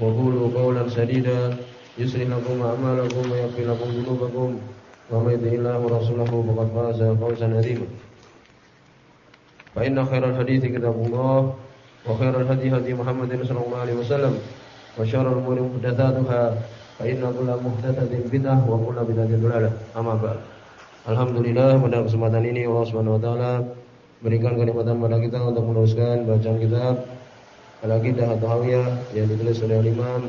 وقولوا قولا سديدا يصلح لكم أعمالكم ويغفر لكم ذنوبكم ومن يطع الله ورسوله فقد فاز فوزا عظيما فإن خير الحديث كتاب الله وخير الهدي هدي محمد صلى الله عليه وسلم وشر الأمور محدثاتها فإن كل محدثة بدعة وكل بدعة ضلالة أما بعد Alhamdulillah pada kesempatan ini Allah Subhanahu wa taala berikan kenikmatan pada kita untuk meneruskan bacaan kitab Al-Aqidah At-Tahawiyah yang ditulis oleh Imam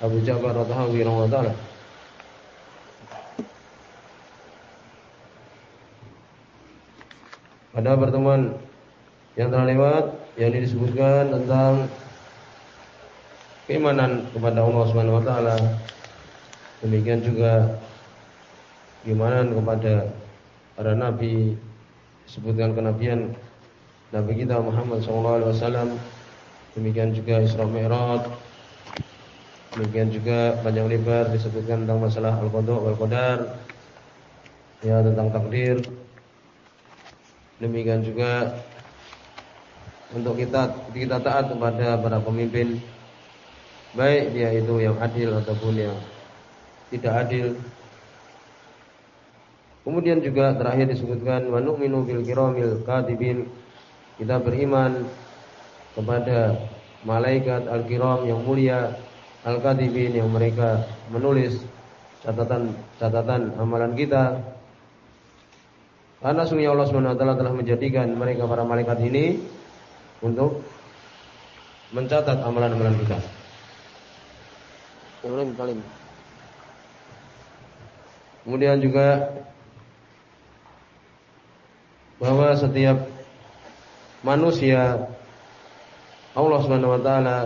Abu Ja'far At-Tahawi rahimahullah Pada pertemuan yang telah lewat yang disebutkan tentang keimanan kepada Allah Subhanahu wa taala. Demikian juga keimanan kepada para nabi disebutkan kenabian Nabi kita Muhammad SAW demikian juga Isra Mi'raj demikian juga panjang lebar disebutkan tentang masalah Al-Qadha wal Qadar ya tentang takdir Demikian juga untuk kita kita taat kepada para pemimpin baik dia itu yang adil ataupun yang tidak adil. Kemudian juga terakhir disebutkan wa nu'minu bil kiramil katibin. Kita beriman kepada malaikat al-kiram yang mulia al-katibin yang mereka menulis catatan-catatan amalan kita karena sungguh Allah SWT telah menjadikan mereka para malaikat ini untuk mencatat amalan-amalan kita. Kemudian juga bahwa setiap manusia Allah Subhanahu wa taala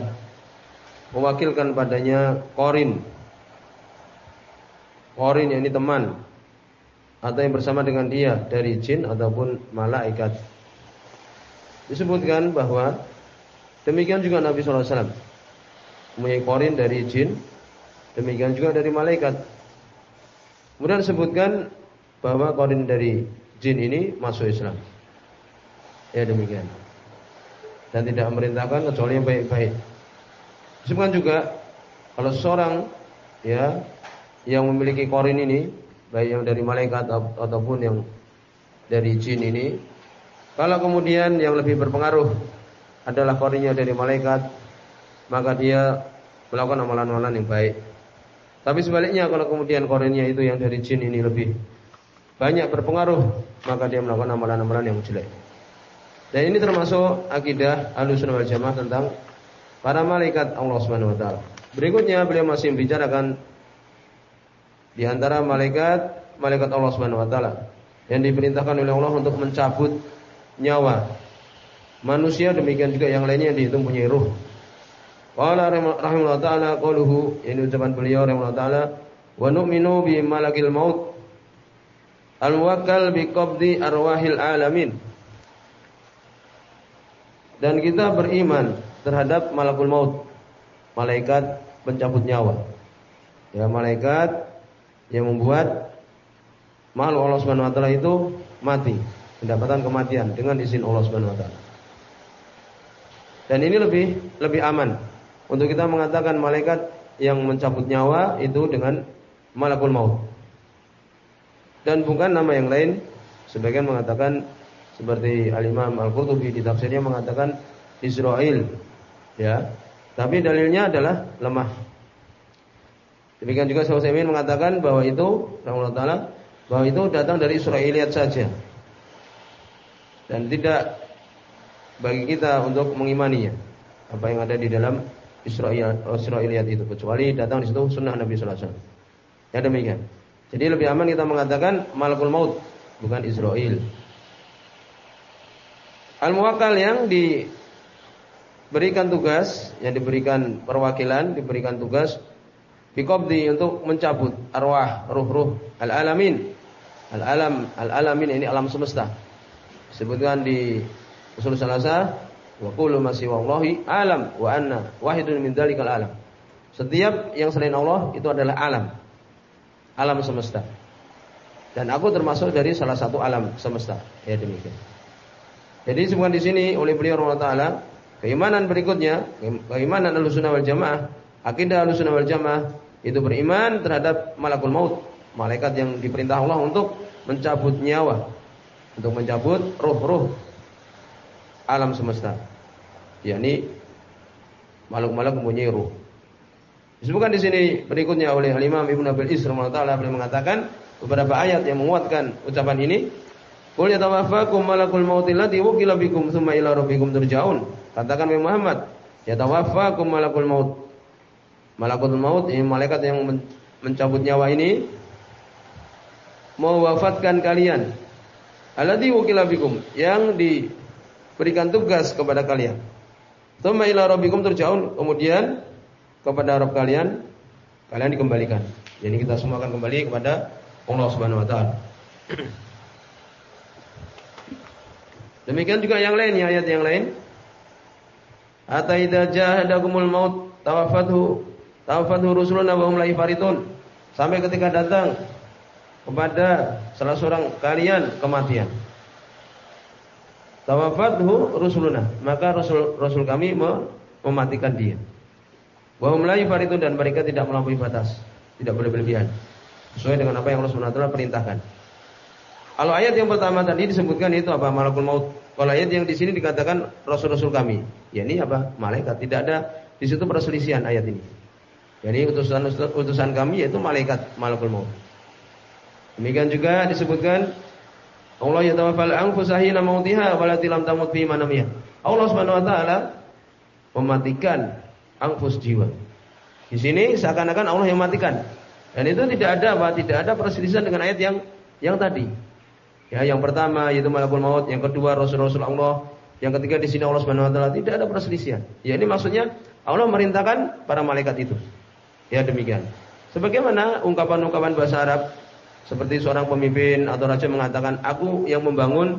mewakilkan padanya korin. Korin ini teman atau yang bersama dengan dia dari jin ataupun malaikat. Disebutkan bahwa demikian juga Nabi SAW mempunyai korin dari jin, demikian juga dari malaikat. Kemudian disebutkan bahwa korin dari jin ini masuk Islam. Ya demikian. Dan tidak memerintahkan kecuali yang baik-baik. Disebutkan juga kalau seorang ya yang memiliki korin ini baik yang dari malaikat ataupun yang dari jin ini. Kalau kemudian yang lebih berpengaruh adalah korinnya dari malaikat, maka dia melakukan amalan-amalan yang baik. Tapi sebaliknya kalau kemudian korinnya itu yang dari jin ini lebih banyak berpengaruh, maka dia melakukan amalan-amalan yang jelek. Dan ini termasuk akidah Ahlussunnah wal Jamaah tentang para malaikat Allah Subhanahu wa taala. Berikutnya beliau masih membicarakan di antara malaikat malaikat Allah Subhanahu wa taala yang diperintahkan oleh Allah untuk mencabut nyawa manusia demikian juga yang lainnya yang dihitung punya ruh. Qala rahimahullah taala qauluhu ini ucapan beliau rahimahullah taala wa nu'minu bi malakil maut al-muwakkal bi qabdi arwahil alamin. Dan kita beriman terhadap malakul maut, malaikat pencabut nyawa. Ya, malaikat yang membuat makhluk Allah Subhanahu wa taala itu mati, mendapatkan kematian dengan izin Allah Subhanahu wa taala. Dan ini lebih lebih aman untuk kita mengatakan malaikat yang mencabut nyawa itu dengan malakul maut. Dan bukan nama yang lain, sebagian mengatakan seperti Al-Imam Al-Qurtubi di tafsirnya mengatakan Israel. Ya. Tapi dalilnya adalah lemah. Demikian juga Syekh Utsaimin mengatakan bahwa itu Allah taala bahwa itu datang dari Israiliyat saja. Dan tidak bagi kita untuk mengimaninya apa yang ada di dalam Israel Israiliyat itu kecuali datang di situ sunnah Nabi sallallahu alaihi wasallam. Ya demikian. Jadi lebih aman kita mengatakan malakul maut bukan Israel. Al-muwakkal yang diberikan tugas, yang diberikan perwakilan, diberikan tugas Biqabdi untuk mencabut arwah ruh-ruh al-alamin. Al-alam, al-alamin ini alam semesta. Disebutkan di usul salasa wa kullu ma wallahi alam wa anna wahidun min dzalikal alam. Setiap yang selain Allah itu adalah alam. Alam semesta. Dan aku termasuk dari salah satu alam semesta. Ya demikian. Jadi disebutkan di sini oleh beliau Allah Taala keimanan berikutnya, keimanan Ahlussunnah wal Jamaah, akidah Ahlussunnah wal Jamaah itu beriman terhadap malakul maut, malaikat yang diperintah Allah untuk mencabut nyawa, untuk mencabut roh-roh alam semesta. yakni makhluk-makhluk mempunyai roh. Disebutkan di sini berikutnya oleh Imam Ibnu Abil Isra taala beliau mengatakan beberapa ayat yang menguatkan ucapan ini. Qul yatawaffakum malakul maut allati wukila bikum tsumma ila rabbikum turja'un. Katakan Muhammad, yatawaffakum malakul maut. Malakul maut ini malaikat yang mencabut nyawa ini mewafatkan kalian. Alladzi wukila bikum yang diberikan tugas kepada kalian. Tsumma ila rabbikum turja'un. Kemudian kepada Rabb kalian kalian dikembalikan. Jadi kita semua akan kembali kepada Allah Subhanahu wa taala. Demikian juga yang lain, ayat yang lain. Hatta idza jahadakumul maut tawafathu tawafathu rusuluna wa hum la Sampai ketika datang kepada salah seorang kalian kematian. Tawafathu rusuluna, maka rasul rasul kami mematikan dia. Wa hum la dan mereka tidak melampaui batas, tidak boleh berlebihan. Sesuai dengan apa yang Allah Subhanahu perintahkan. Kalau ayat yang pertama tadi disebutkan itu apa? Malakul maut. Kalau ayat yang di sini dikatakan rasul-rasul kami. Ya ini apa? Malaikat. Tidak ada di situ perselisihan ayat ini. Jadi utusan utusan kami yaitu malaikat malakul maut. Demikian juga disebutkan Allah yatawaffal anfusa hina mautiha walati lam tamut fi manamiha. Allah Subhanahu wa taala mematikan angfus jiwa. Di sini seakan-akan Allah yang matikan. Dan itu tidak ada apa? Tidak ada perselisihan dengan ayat yang yang tadi. Ya, yang pertama yaitu malakul maut, yang kedua rasul-rasul Allah, yang ketiga di sini Allah Subhanahu wa taala tidak ada perselisihan. Ya, ini maksudnya Allah merintahkan para malaikat itu. Ya, demikian. Sebagaimana ungkapan-ungkapan bahasa Arab seperti seorang pemimpin atau raja mengatakan, "Aku yang membangun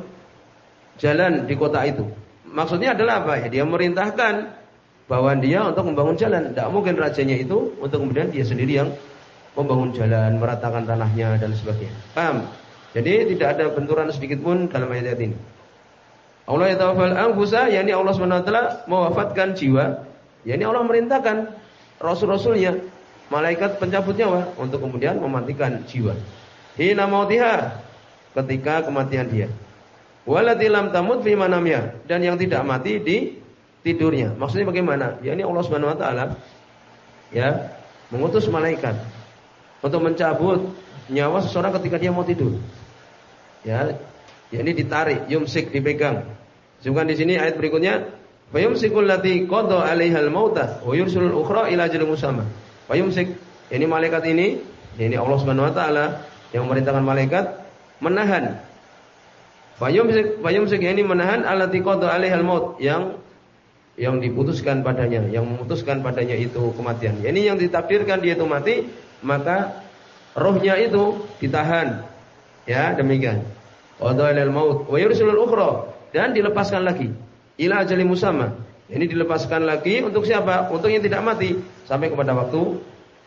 jalan di kota itu." Maksudnya adalah apa ya? Dia merintahkan bahwa dia untuk membangun jalan. Tidak mungkin rajanya itu untuk kemudian dia sendiri yang membangun jalan, meratakan tanahnya dan sebagainya. Paham? Jadi tidak ada benturan sedikit pun dalam ayat ini. Allah yatawafal anfusa, yakni Allah SWT mewafatkan jiwa, yakni Allah merintahkan rasul-rasulnya, malaikat pencabut nyawa untuk kemudian mematikan jiwa. Hina mautiha ketika kematian dia. Walati lam tamut fi manamnya dan yang tidak mati di tidurnya. Maksudnya bagaimana? Ya ini Allah Subhanahu wa taala ya mengutus malaikat untuk mencabut nyawa seseorang ketika dia mau tidur. Ya, ya ini ditarik, yumsik dipegang. Sebutkan di sini ayat berikutnya, fayumsikul lati qada 'alaihal mauta wa yursilul ukhra ila ajalin musamma. Fayumsik, ini malaikat ini, ini Allah Subhanahu wa taala yang memerintahkan malaikat menahan Fayumsik fayumsik ini menahan alati qada 'alaihal maut yang yang diputuskan padanya, yang memutuskan padanya itu kematian. Ini yang ditakdirkan dia itu mati, maka rohnya itu ditahan. Ya, demikian. Maut wa yursilul ukhra dan dilepaskan lagi ila ajali musamma. Ini dilepaskan lagi untuk siapa? Untuk yang tidak mati sampai kepada waktu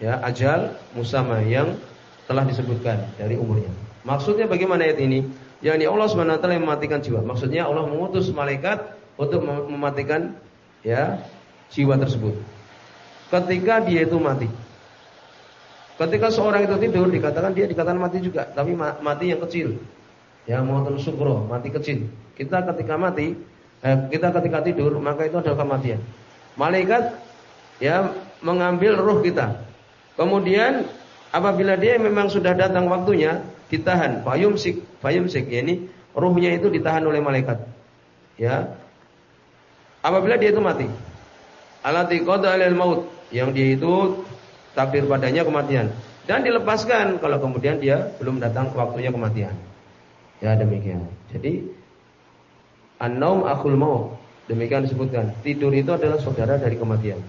ya ajal musamma yang telah disebutkan dari umurnya. Maksudnya bagaimana ayat ini? Yani Allah Subhanahu wa taala mematikan jiwa. Maksudnya Allah mengutus malaikat untuk mematikan ya jiwa tersebut. Ketika dia itu mati. Ketika seorang itu tidur dikatakan dia dikatakan mati juga, tapi mati yang kecil. Ya mautun sukro, mati kecil. Kita ketika mati, eh, kita ketika tidur maka itu adalah kematian. Malaikat ya mengambil ruh kita. Kemudian apabila dia memang sudah datang waktunya ditahan, fayumsik, fayumsik ya ini ruhnya itu ditahan oleh malaikat. Ya, Apabila dia itu mati. Alati qada maut, yang dia itu takdir padanya kematian dan dilepaskan kalau kemudian dia belum datang waktunya kematian. Ya demikian. Jadi an-naum akhul maut. Demikian disebutkan. Tidur itu adalah saudara dari kematian.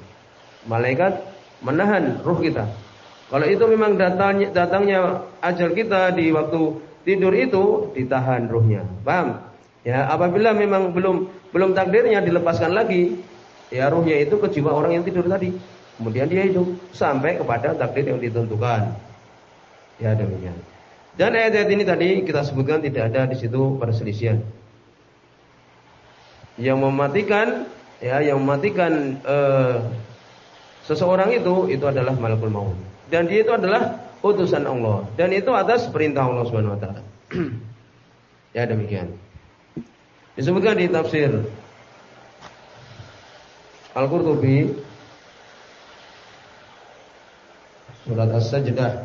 Malaikat menahan ruh kita Kalau itu memang datangnya, datangnya ajal kita di waktu tidur itu ditahan ruhnya. Paham? Ya, apabila memang belum belum takdirnya dilepaskan lagi, ya ruhnya itu ke jiwa orang yang tidur tadi. Kemudian dia hidup sampai kepada takdir yang ditentukan. Ya demikian. Dan ayat-ayat ini tadi kita sebutkan tidak ada di situ perselisihan. Yang mematikan ya yang mematikan uh, seseorang itu itu adalah malakul maut. Dan dia itu adalah utusan Allah dan itu atas perintah Allah Subhanahu wa taala. ya demikian. Disebutkan di tafsir Al-Qurtubi surat As-Sajdah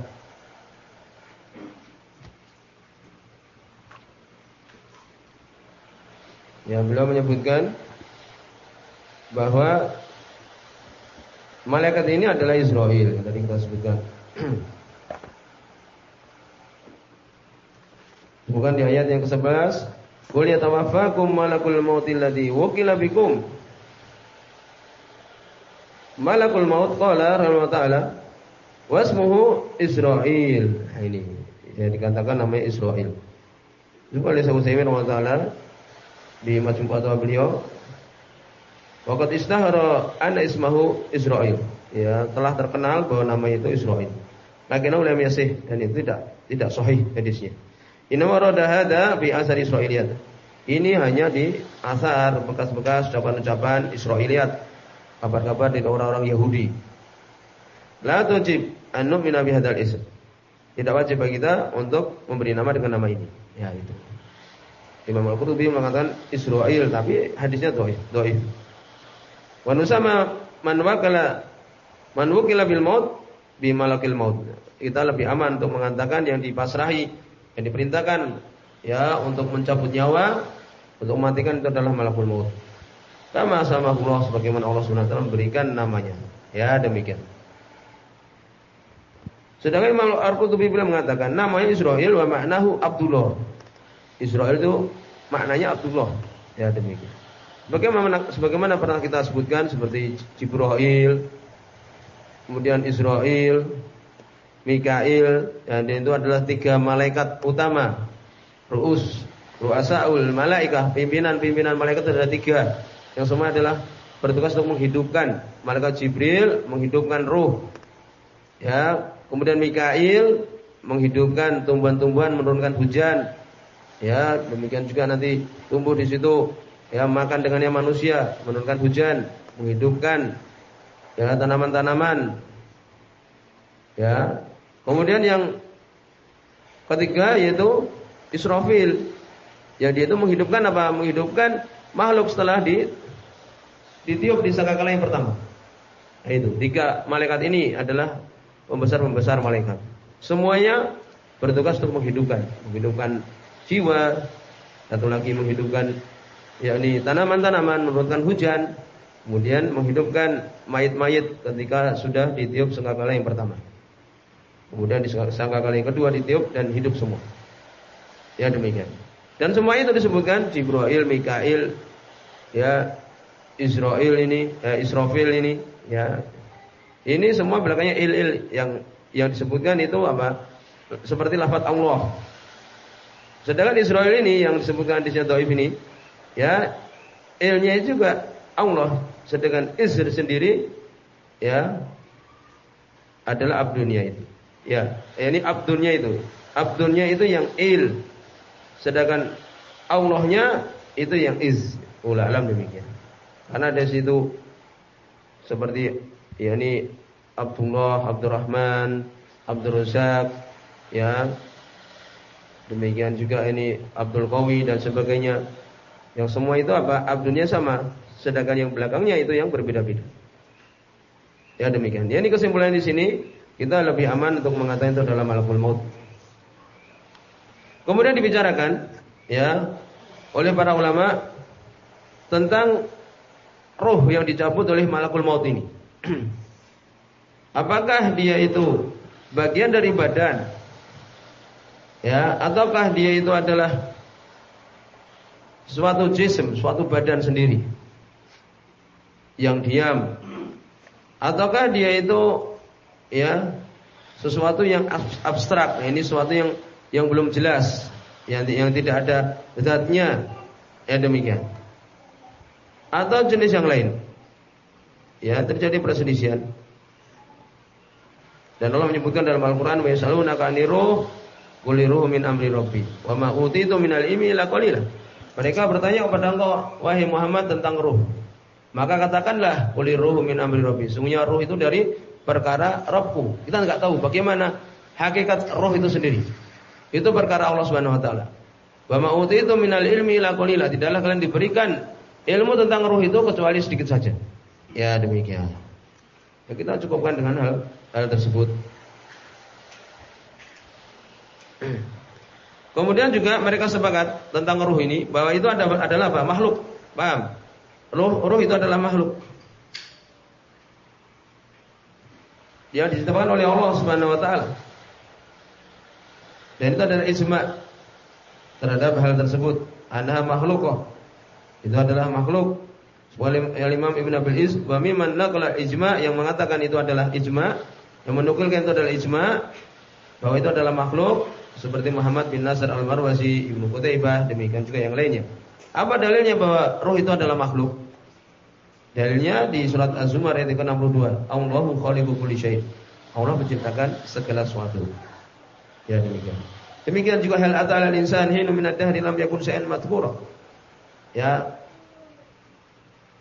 Ya, beliau menyebutkan bahwa malaikat ini adalah Israel yang tadi kita sebutkan. Bukan di ayat yang ke-11, "Qul yatawaffakum malakul mautil ladzi wukila bikum." Malakul maut qala rahimahullah taala wasmuhu Israel. Nah, ini yang dikatakan namanya Israel. Juga oleh Syaikh Utsaimin taala di majmu' fatwa beliau Waqat istahara anna ismahu Israel. Ya, telah terkenal bahwa nama itu Israel. Lakinnahu lam yasih dan itu tidak tidak sahih hadisnya. Inna warada hada bi asar Israiliyat. Ini hanya di asar bekas-bekas ucapan-ucapan Israiliyat. Kabar-kabar dari orang-orang Yahudi. La tujib an nu'mina bi hadzal ism. Tidak wajib bagi kita untuk memberi nama dengan nama ini. Ya itu. Imam Al-Qurtubi mengatakan Israel tapi hadisnya dhaif, dhaif. Wa nusama man wakala man wukila bil maut bi malakil maut. Kita lebih aman untuk mengatakan yang dipasrahi, yang diperintahkan ya untuk mencabut nyawa, untuk mematikan itu adalah malakul maut. Kama sama Allah sebagaimana Allah Subhanahu wa memberikan namanya. Ya, demikian. Sedangkan Imam Al-Qurtubi beliau mengatakan namanya Israel wa maknahu Abdullah. Israel itu maknanya Abdullah. Ya demikian. Bagaimana sebagaimana pernah kita sebutkan seperti Jibril, kemudian Israel, Mikail, dan itu adalah tiga malaikat utama. Ruus, Ruasaul, malaikah, pimpinan-pimpinan malaikat ada tiga. Yang semua adalah bertugas untuk menghidupkan. Malaikat Jibril menghidupkan ruh. Ya, kemudian Mikail menghidupkan tumbuhan-tumbuhan, menurunkan hujan. Ya, demikian juga nanti tumbuh di situ ya makan dengannya manusia, menurunkan hujan, menghidupkan ya tanaman-tanaman. Ya. Kemudian yang ketiga yaitu Israfil. Ya dia itu menghidupkan apa? Menghidupkan makhluk setelah di ditiup di sangkakala yang pertama. Nah, itu tiga malaikat ini adalah pembesar-pembesar malaikat. Semuanya bertugas untuk menghidupkan, menghidupkan jiwa, satu lagi menghidupkan yakni tanaman-tanaman menurunkan hujan, kemudian menghidupkan mayit-mayit ketika sudah ditiup sangkakala yang pertama. Kemudian di sangkakala yang kedua ditiup dan hidup semua. Ya demikian. Dan semua itu disebutkan Jibril, Mikail, ya Israel ini, eh, Israfil ini, ya. Ini semua belakangnya il-il yang yang disebutkan itu apa? Seperti lafaz Allah. Sedangkan Israel ini yang disebutkan di sini ini Ya, ilnya juga Allah. Sedangkan izr sendiri ya adalah abdunya itu. Ya, ini abdunya itu. Abdunya itu yang il. Sedangkan Allahnya itu yang iz. Ulah alam demikian. Karena dari situ seperti ya ini Abdullah, Abdurrahman, Abdul Razak, ya. Demikian juga ini Abdul Qawi dan sebagainya. Yang semua itu apa? Abdunya sama, sedangkan yang belakangnya itu yang berbeda-beda. Ya demikian. Ya, ini kesimpulan di sini kita lebih aman untuk mengatakan itu adalah malakul maut. Kemudian dibicarakan ya oleh para ulama tentang roh yang dicabut oleh malakul maut ini. Apakah dia itu bagian dari badan? Ya, ataukah dia itu adalah suatu jism, suatu badan sendiri yang diam ataukah dia itu ya sesuatu yang abstrak. Nah, ini sesuatu yang yang belum jelas, yang yang tidak ada zatnya. Ya demikian. Atau jenis yang lain. Ya, terjadi perselisihan. Dan Allah menyebutkan dalam Al-Qur'an wa yasalunaka aniruh qul min amri rabbi wa ma utitu minal ilmi illa qalila. Mereka bertanya kepada engkau wahai Muhammad tentang ruh. Maka katakanlah qul min amri rabbi. Sungguhnya ruh itu dari perkara Rabbku. Kita enggak tahu bagaimana hakikat roh itu sendiri. Itu perkara Allah Subhanahu wa taala. Wa ma utitu minal ilmi la qalila. Tidaklah kalian diberikan ilmu tentang roh itu kecuali sedikit saja. Ya demikian. Ya, kita cukupkan dengan hal hal tersebut. Kemudian juga mereka sepakat tentang roh ini bahwa itu adalah apa? Makhluk. Paham? Roh, roh itu adalah makhluk. Yang diciptakan oleh Allah Subhanahu wa taala. Dan itu adalah ijma terhadap hal tersebut. Anha makhluk Itu adalah makhluk. Imam Ibn Abil Iz wa mimman ijma yang mengatakan itu adalah ijma, yang menukilkan itu adalah ijma bahwa itu adalah makhluk seperti Muhammad bin Nasr Al-Marwazi, Ibnu Qutaibah, demikian juga yang lainnya. Apa dalilnya bahwa roh itu adalah makhluk? Dalilnya di surat Az-Zumar ayat ke-62. Allahu khaliqu kulli syai'. Allah menciptakan segala sesuatu. Ya demikian. Demikian juga hal ata'ala al-insan hinu min ad-dahri lam yakun syai'an madhkura. Ya.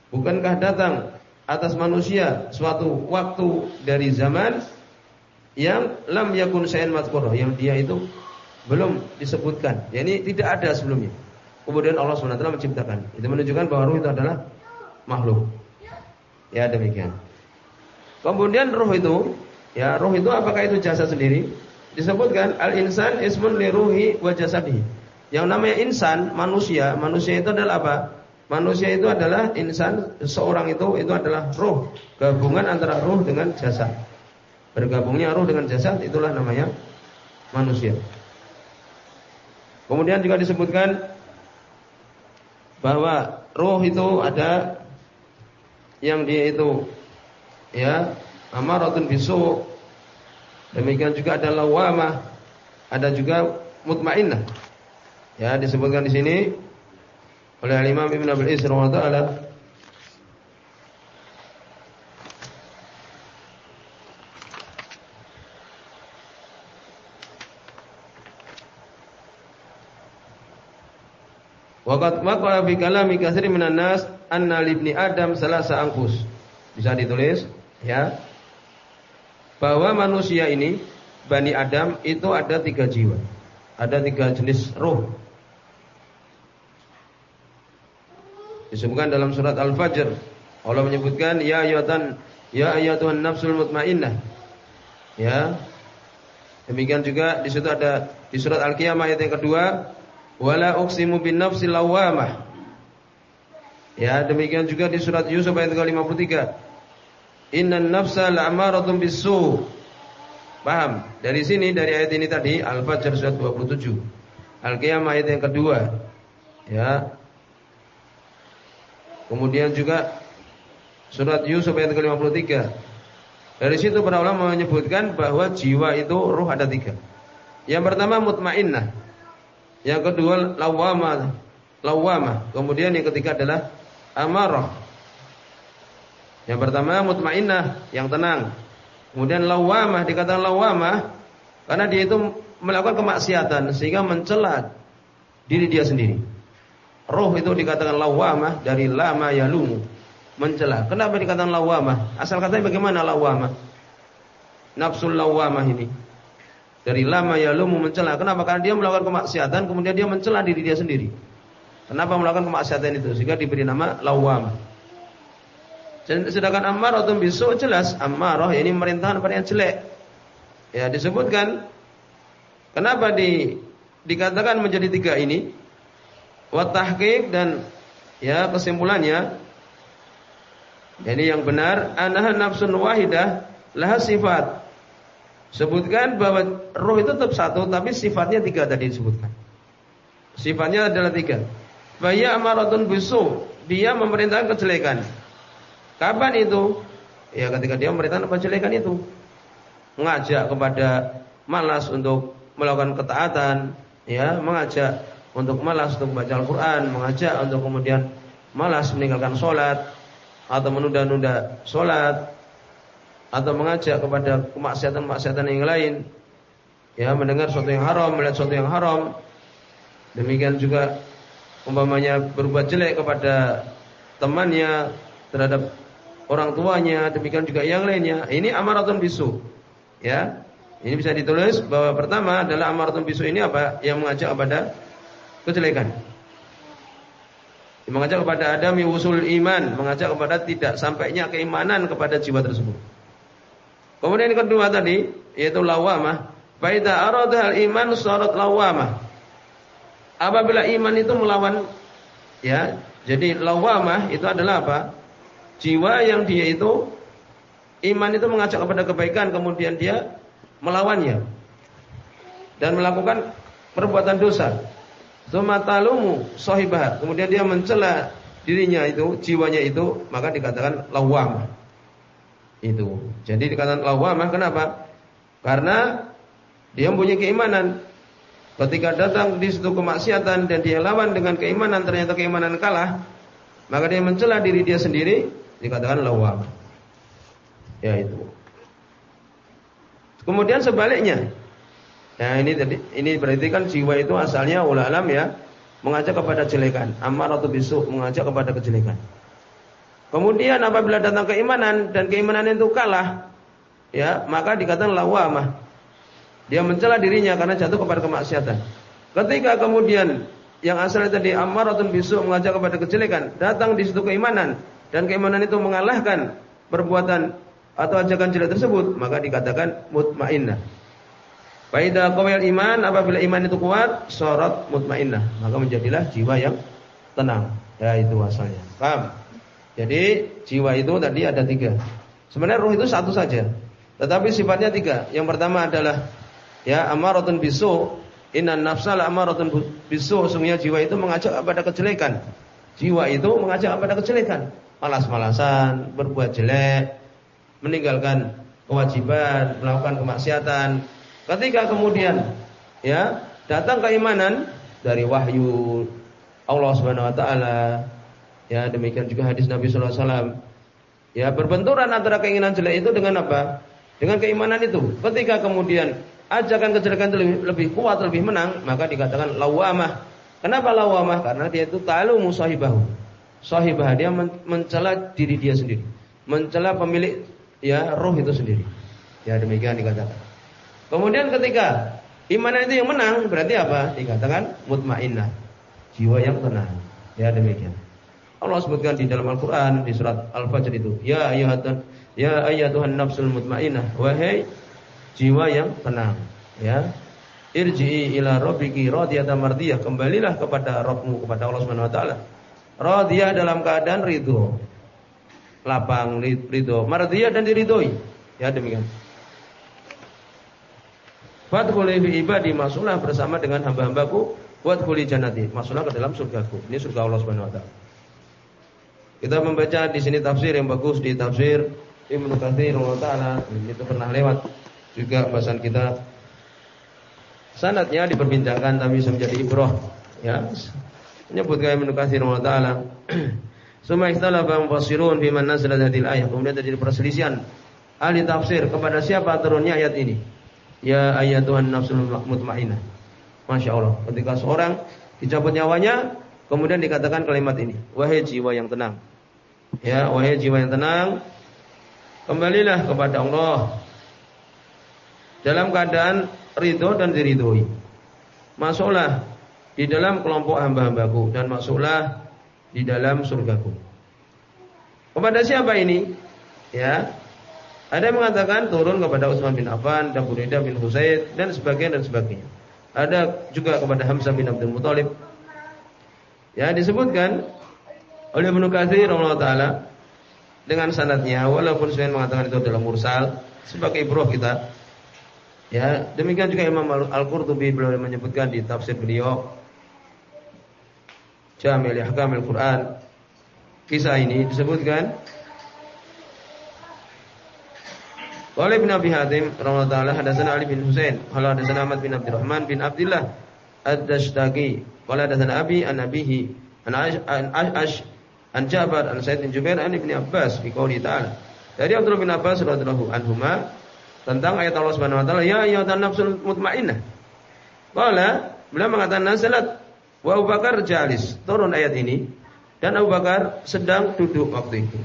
Bukankah datang atas manusia suatu waktu dari zaman yang lam yakun syai'an madhkura, yang dia itu belum disebutkan. Ya ini tidak ada sebelumnya. Kemudian Allah SWT menciptakan. Itu menunjukkan bahwa ruh itu adalah makhluk. Ya demikian. Kemudian ruh itu, ya ruh itu apakah itu jasa sendiri? disebutkan al-insan ismun li ruhi wa jasadihi. Yang namanya insan, manusia, manusia itu adalah apa? Manusia itu adalah insan, seorang itu itu adalah roh, gabungan antara roh dengan jasad. Bergabungnya roh dengan jasad itulah namanya manusia. Kemudian juga disebutkan bahwa roh itu ada yang dia itu ya amaratun bisu Demikian juga ada lawamah, ada juga mutmainnah. Ya, disebutkan di sini oleh Imam Ibn Abil Isra wa taala Waqad waqa'a fi kalami katsirin minan nas anna libni Adam salasa angkus. Bisa ditulis ya. Bahwa manusia ini Bani Adam itu ada tiga jiwa. Ada tiga jenis roh Disebutkan dalam surat Al-Fajr. Allah menyebutkan Ya ayatan Ya ayatuhan nafsul mutmainnah. Ya. Demikian juga di situ ada di surat Al-Qiyamah ayat yang kedua wala uqsimu bin nafsil lawamah. Ya, demikian juga di surat Yusuf ayat ke-53 Innan nafsa la'amaratun bisu. Paham? Dari sini dari ayat ini tadi Al-Fajr surat 27. Al-Qiyamah ayat yang kedua. Ya. Kemudian juga surat Yusuf ayat ke-53. Dari situ para ulama menyebutkan bahwa jiwa itu ruh ada tiga. Yang pertama mutmainnah. Yang kedua lawamah. Lawamah. Kemudian yang ketiga adalah amarah. Yang pertama mutmainnah, yang tenang. Kemudian lawamah, dikatakan lawamah karena dia itu melakukan kemaksiatan sehingga mencela diri dia sendiri. Roh itu dikatakan lawamah dari lama yalumu, mencela. Kenapa dikatakan lawamah? Asal katanya bagaimana lawamah? Nafsul lawamah ini. Dari lama yalumu mencela. Kenapa? Karena dia melakukan kemaksiatan kemudian dia mencela diri dia sendiri. Kenapa melakukan kemaksiatan itu? Sehingga diberi nama lawamah. Sedangkan Ammarah atau bisu jelas Ammarah ini merintahan pada yang jelek. Ya disebutkan kenapa di dikatakan menjadi tiga ini watahqiq dan ya kesimpulannya jadi yang benar anahan nafsun wahidah lah sifat. Sebutkan bahwa roh itu tetap satu tapi sifatnya tiga tadi disebutkan. Sifatnya adalah tiga. Bahaya amaratun bisu, dia memerintahkan kejelekan. Kapan itu? Ya ketika dia memerintahkan kejelekan itu. mengajak kepada malas untuk melakukan ketaatan, ya, mengajak untuk malas untuk membaca Al-Qur'an, mengajak untuk kemudian malas meninggalkan sholat atau menunda-nunda sholat atau mengajak kepada kemaksiatan-kemaksiatan yang lain ya mendengar sesuatu yang haram melihat sesuatu yang haram. Demikian juga umpamanya berbuat jelek kepada temannya terhadap orang tuanya demikian juga yang lainnya. Ini amaratun bisu. Ya ini bisa ditulis bahwa pertama adalah amaratun bisu ini apa? Yang mengajak kepada kejelekan. Mengajak kepada adami usul iman, mengajak kepada tidak sampainya keimanan kepada jiwa tersebut. Kemudian yang kedua tadi yaitu lawamah. Faida arada iman syarat lawamah. Apabila iman itu melawan ya, jadi lawamah itu adalah apa? Jiwa yang dia itu iman itu mengajak kepada kebaikan kemudian dia melawannya dan melakukan perbuatan dosa. Sumatalumu sahibah. Kemudian dia mencela dirinya itu, jiwanya itu, maka dikatakan lawam. Itu. Jadi dikatakan lawamah kenapa? Karena dia mempunyai keimanan. Ketika datang di situ kemaksiatan dan dia lawan dengan keimanan, ternyata keimanan kalah, maka dia mencela diri dia sendiri, dikatakan lawam. Ya itu. Kemudian sebaliknya, Nah ini tadi ini berarti kan jiwa itu asalnya alam ya mengajak kepada kejelekan, amar atau bisu mengajak kepada kejelekan. Kemudian apabila datang keimanan dan keimanan itu kalah, ya maka dikatakan lawamah. Dia mencela dirinya karena jatuh kepada kemaksiatan. Ketika kemudian yang asalnya tadi amar atau bisu mengajak kepada kejelekan, datang di situ keimanan dan keimanan itu mengalahkan perbuatan atau ajakan jelek tersebut, maka dikatakan mutmainnah. Faida qawiyal iman apabila iman itu kuat, sorot mutmainnah, maka menjadilah jiwa yang tenang. Ya itu asalnya. Paham? Jadi jiwa itu tadi ada tiga. Sebenarnya ruh itu satu saja, tetapi sifatnya tiga. Yang pertama adalah ya amaratun bisu, inna nafsala amaratun bisu. Sungguhnya jiwa itu mengajak kepada kejelekan. Jiwa itu mengajak kepada kejelekan, malas-malasan, berbuat jelek, meninggalkan kewajiban, melakukan kemaksiatan, Ketika kemudian ya datang keimanan dari wahyu Allah Subhanahu wa taala, ya demikian juga hadis Nabi sallallahu alaihi wasallam. Ya berbenturan antara keinginan jelek itu dengan apa? Dengan keimanan itu. Ketika kemudian ajakan kejelekan itu lebih, lebih kuat, lebih menang, maka dikatakan lawamah. Kenapa lawamah? Karena dia itu talu musahibahu. Sahibah dia mencela diri dia sendiri, mencela pemilik ya roh itu sendiri. Ya demikian dikatakan. Kemudian ketika iman itu yang menang berarti apa? Dikatakan mutmainnah. Jiwa yang tenang. Ya demikian. Allah sebutkan di dalam Al-Qur'an di surat Al-Fajr itu, ya ayyuhatan ya ayyatuhan nafsul mutmainnah, wahai jiwa yang tenang, ya. Irji'i ila rabbiki radiyatan mardiyah, kembalilah kepada Rabbmu kepada Allah Subhanahu wa taala. Radiyah dalam keadaan ridho. Lapang ridho, mardiyah dan diridhoi. Ya demikian. Fadkhuli fi ibadi masuklah bersama dengan hamba-hambaku wadkhuli jannati. Masuklah ke dalam surgaku. Ini surga Allah Subhanahu wa taala. Kita membaca di sini tafsir yang bagus di tafsir Ibnu Katsir Allah taala. Itu pernah lewat juga bahasan kita. Sanatnya diperbincangkan tapi bisa menjadi ibroh ya. Menyebutkan Ibnu Katsir Allah taala. Suma ikhtalafa mufassirun fi man nazalat hadhihi ayat. Kemudian terjadi perselisihan ahli tafsir kepada siapa turunnya ayat ini. Ya ayat Tuhan nafsul mutmainnah. Masya Allah. Ketika seorang dicabut nyawanya, kemudian dikatakan kalimat ini. Wahai jiwa yang tenang. Ya, wahai jiwa yang tenang. Kembalilah kepada Allah. Dalam keadaan ridho dan diridhoi. Masuklah di dalam kelompok hamba-hambaku. Dan masuklah di dalam surgaku. Kepada siapa ini? Ya, ada yang mengatakan turun kepada Utsman bin Affan dan Buraidah bin Husaid dan sebagainya dan sebagainya. Ada juga kepada Hamzah bin Abdul Muthalib. Ya disebutkan oleh Ibnu Katsir taala dengan sanadnya walaupun saya mengatakan itu adalah mursal sebagai ibroh kita. Ya, demikian juga Imam Al-Qurtubi beliau menyebutkan di tafsir beliau Jamil Ahkamil Quran. Kisah ini disebutkan Qala Ibnu Abi Hatim taala hadatsana Ali bin Husain, qala hadatsana Ahmad bin Abdurrahman bin Abdullah Ad-Dashtaqi, qala hadatsana Abi an abihi an Ash an Ja'far an Sa'id bin Jubair an Ibnu Abbas fi qouli ta'ala. Dari Abdullah bin Abbas radhiyallahu anhuma tentang ayat Allah Subhanahu wa taala, ya ayyuhan nafsul mutmainnah. Qala, beliau mengatakan nazalat wa Abu Bakar jalis. Turun ayat ini dan Abu Bakar sedang duduk waktu itu.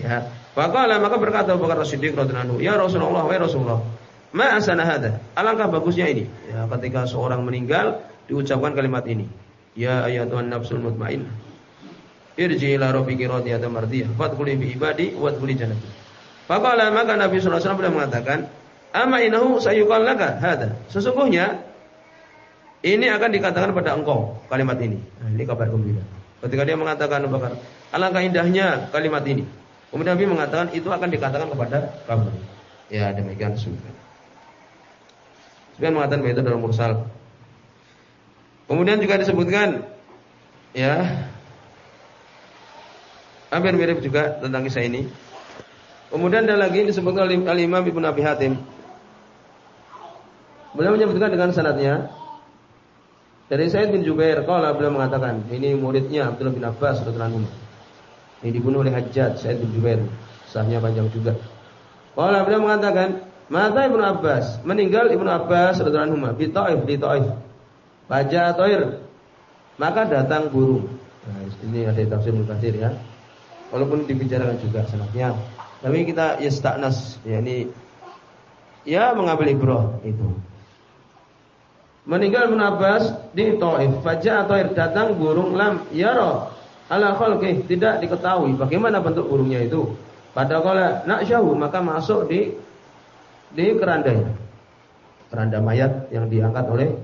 Ya, Faqala maka berkata Abu Bakar Siddiq radhiyallahu anhu, "Ya Rasulullah, wa Rasulullah, ma asana hada?" Alangkah bagusnya ini. Ya, ketika seorang meninggal diucapkan kalimat ini. Ya ayatuhan nafsul mutmainnah. Irji ila rabbiki radiyatan mardiyah, fadkhuli fi ibadi wadkhuli jannati. Faqala maka Nabi sallallahu alaihi mengatakan, "Ama inahu sayuqal laka hada." Sesungguhnya ini akan dikatakan pada engkau kalimat ini. Nah, ini kabar gembira. Ketika dia mengatakan Abu alangkah indahnya kalimat ini. Kemudian Nabi mengatakan itu akan dikatakan kepada kamu. Ya demikian Sufyan. Sufyan mengatakan itu dalam mursal. Kemudian juga disebutkan ya hampir mirip juga tentang kisah ini. Kemudian ada lagi disebutkan oleh Al-Imam Ibnu Abi Hatim. Beliau menyebutkan dengan sanadnya dari Said bin Jubair kalau beliau mengatakan ini muridnya Abdullah bin Abbas radhiyallahu anhu. Ini dibunuh oleh Hajjaj Said bin Jubair. Sahnya panjang juga. Kalau beliau mengatakan, mata Ibnu Abbas, meninggal Ibnu Abbas radhiyallahu anhu di Taif di Taif. Baca Tair. Maka datang burung. Nah, ini ada tafsir Mukatsir ya. Walaupun dibicarakan juga sanadnya. Tapi kita yasta'nas, yakni ya mengambil ibrah itu. Meninggal Ibnu Abbas di Taif. Fajar Tair datang burung lam yara ala khalqih tidak diketahui bagaimana bentuk burungnya itu. Pada kala naksyahu maka masuk di di kerandanya. Keranda mayat yang diangkat oleh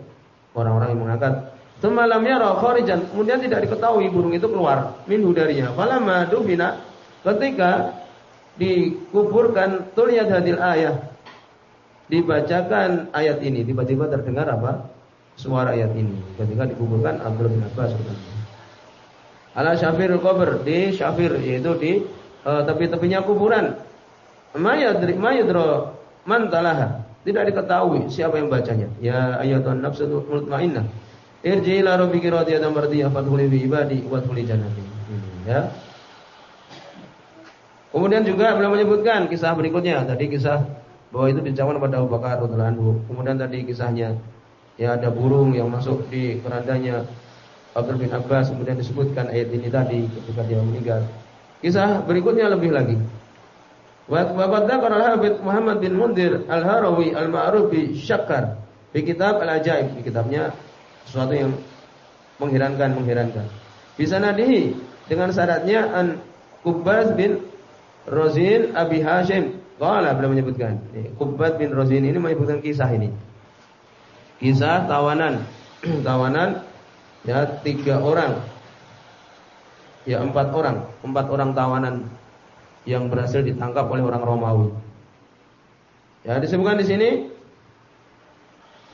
orang-orang yang mengangkat. Semalam yara kharijan, kemudian tidak diketahui burung itu keluar minhu darinya. Falamma dufina ketika dikuburkan tuliyat hadil ayah. Dibacakan ayat ini. Tiba-tiba terdengar apa? Suara ayat ini. Ketika dikuburkan Abdul bin Abbas. Ala syafirul qabr. Di syafir yaitu di uh, tepi-tepinya kuburan. Mayadri mayadro man talaha. Tidak diketahui siapa yang bacanya. Ya ayatun nafsu mutmainnah. Irji ila rabbiki radiyatan mardiyah jannati. Ya Kemudian juga beliau menyebutkan kisah berikutnya tadi kisah bahwa itu dicawan pada Abu Bakar radhiyallahu Kemudian tadi kisahnya ya ada burung yang masuk di kerandanya Abdul bin Abbas kemudian disebutkan ayat ini tadi ketika dia meninggal. Kisah berikutnya lebih lagi. Wa qad dzakara al Muhammad bin Mundir Al-Harawi Al-Ma'ruf bi di kitab Al-Ajaib di kitabnya sesuatu yang mengherankan mengherankan. Bisa nadihi dengan syaratnya an Kubbaz bin Rozin Abi Hashim. Qala belum menyebutkan. Kubbaz bin Rozin ini menyebutkan kisah ini. Kisah tawanan. Tawanan ya tiga orang. Ya empat orang. Empat orang tawanan yang berhasil ditangkap oleh orang Romawi. Ya disebutkan di sini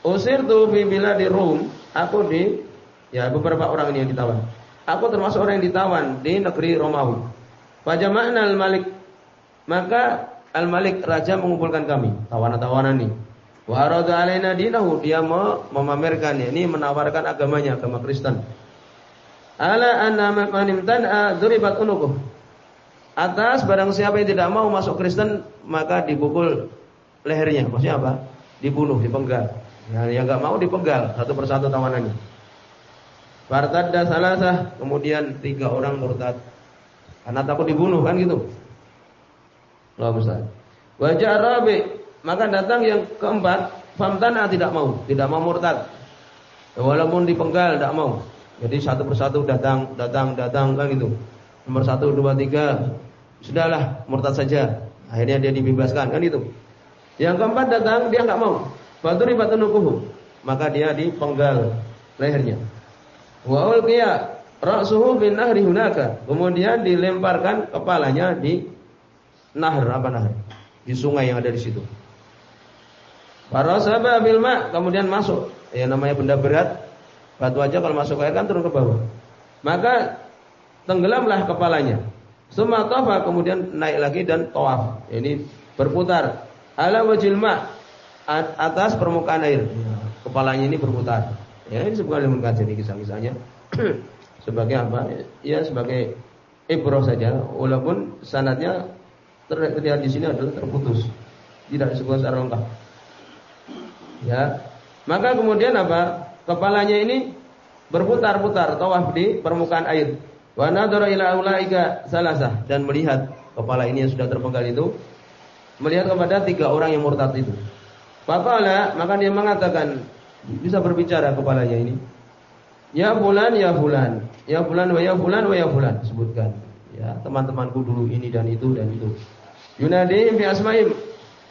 usir tu bila di Rum. Aku di ya beberapa orang ini yang ditawan. Aku termasuk orang yang ditawan di negeri Romawi. Fajama'na al-Malik maka al-Malik raja mengumpulkan kami tawanan-tawanan ini Wa arada alaina dinahu, dia mau memamerkan ini menawarkan agamanya, agama Kristen. Ala anna man unuquh. Atas barang siapa yang tidak mau masuk Kristen maka dipukul lehernya. Maksudnya apa? Dibunuh, dipenggal. Ya, yang enggak mau dipenggal satu persatu tawanannya. Fartadda salasah, kemudian tiga orang murtad. Karena takut dibunuh kan gitu. Allah Ustaz. Wajah Rabi maka datang yang keempat, famtana tidak mau, tidak mau murtad. Walaupun dipenggal tidak mau. Jadi satu persatu datang, datang, datang kan gitu. Nomor satu, dua, tiga, sudahlah murtad saja. Akhirnya dia dibebaskan kan itu. Yang keempat datang dia nggak mau. Baturi batunukuhu. Maka dia dipenggal lehernya. Wa ulqiya ra'suhu bin nahri hunaka. Kemudian dilemparkan kepalanya di nahar apa nahar? Di sungai yang ada di situ. Para sahabat bil ma kemudian masuk. Ya namanya benda berat. Batu aja kalau masuk air kan turun ke bawah. Maka tenggelamlah kepalanya. Tofa kemudian naik lagi dan tawaf. Ini berputar ala wajil ma atas permukaan air. Kepalanya ini berputar. Ya, ini sebuah ilmu kajian kisah-kisahnya. sebagai apa? Ya sebagai ibroh saja walaupun sanatnya terlihat di sini adalah terputus. Tidak disebut secara lengkap. Ya. Maka kemudian apa? Kepalanya ini berputar-putar tawaf di permukaan air. Wa nadara ila salasah dan melihat kepala ini yang sudah terpenggal itu melihat kepada tiga orang yang murtad itu. Faqala maka dia mengatakan bisa berbicara kepalanya ini. Ya bulan ya bulan, ya bulan wa ya bulan wa ya bulan sebutkan. Ya, teman-temanku dulu ini dan itu dan itu. Yunadi bi asma'im.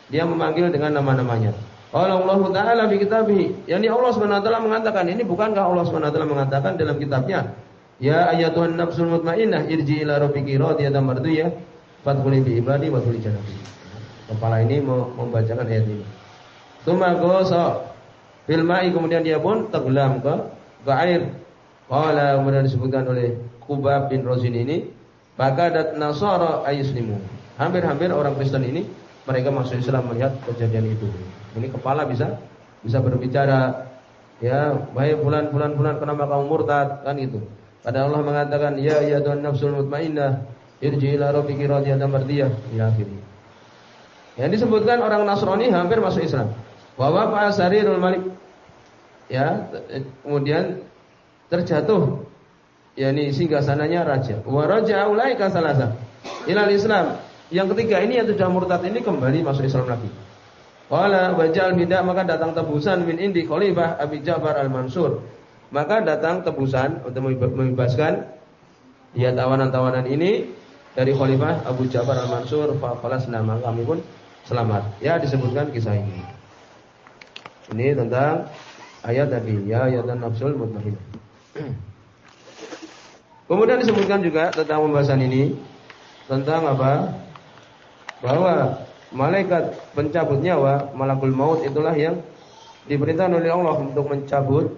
Dia memanggil dengan nama-namanya. Allah Taala di kitabih. Yani Allah Subhanahu wa taala mengatakan ini bukankah Allah Subhanahu wa taala mengatakan dalam kitabnya Ya ayatuhan nafsul mutmainnah irji ila rabbiki radiyatan mardiyah fadkhuli bi ibadi wa dhuli jannati. Kepala ini membacakan ayat ini. Tsumma qasa fil ma'i kemudian dia pun tenggelam ke ke air. Qala kemudian disebutkan oleh Kubab bin Rozin ini, maka dat nasara ayuslimu. Hampir-hampir orang Kristen ini mereka masuk Islam melihat kejadian itu. Ini kepala bisa bisa berbicara ya, baik bulan bulan bulan kenapa kamu murtad kan itu. Pada Allah mengatakan, Ya ya Tuhan nafsul mutmainnah, irji ila rabbiki radiyatan mardiyah ila akhirih. Yang disebutkan orang Nasrani hampir masuk Islam. Wa waqa sarirul malik. Ya, kemudian terjatuh yakni singgah sananya raja. Wa raja ulaika salasa ilal Islam. Yang ketiga ini yang sudah murtad ini kembali masuk Islam lagi. Qala wajal bidah maka datang tebusan min indi khalifah Abi Ja'far Al-Mansur maka datang tebusan untuk membebaskan ya tawanan-tawanan ini dari Khalifah Abu Ja'far Al-Mansur faqalas nama kami pun selamat. Ya disebutkan kisah ini. Ini tentang ayat tadi ya ayatan nafsul mutmainnah. Kemudian disebutkan juga tentang pembahasan ini tentang apa? Bahwa malaikat pencabut nyawa, malakul maut itulah yang diperintahkan oleh Allah untuk mencabut